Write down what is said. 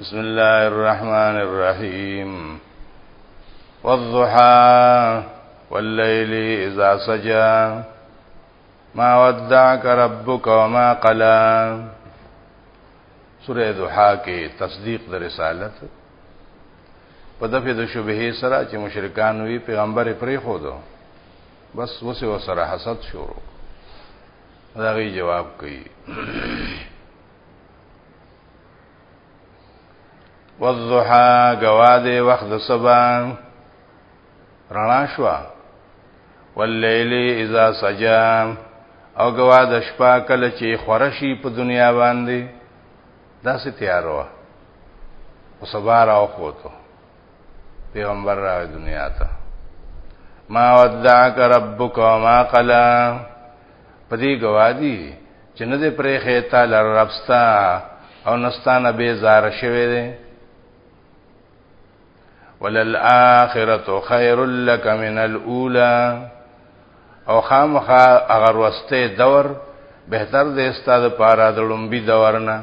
بسم الله الرحمن الرحيم والضحى والليل إذا سجى ما ودعك ربك وما قلى سورة ضحى کې تصدیق د رسالت په دفعه د شبهه سره چې مشرکان وی پیغمبر پرې خو دو بس وسه وسره حسد شروع دا غي جواب کوي والضحا گواده وخت د صبا رڼا شو واللیل اذا سجا او گواده شپه کله چې خورشي په دنیا باندې داسې تیار و او صبا راو خوته پیغمبر راغی دنیا ته ما ودعک ربک وما قلا پدې گواهی چې نه دې پرې خېتا لر ربستا او نستانه به زار شوي دي وللآخرة خير لك من الأولى او خامخا اگر وسته دور بهتر دې استاد پارا دړم بي دورنه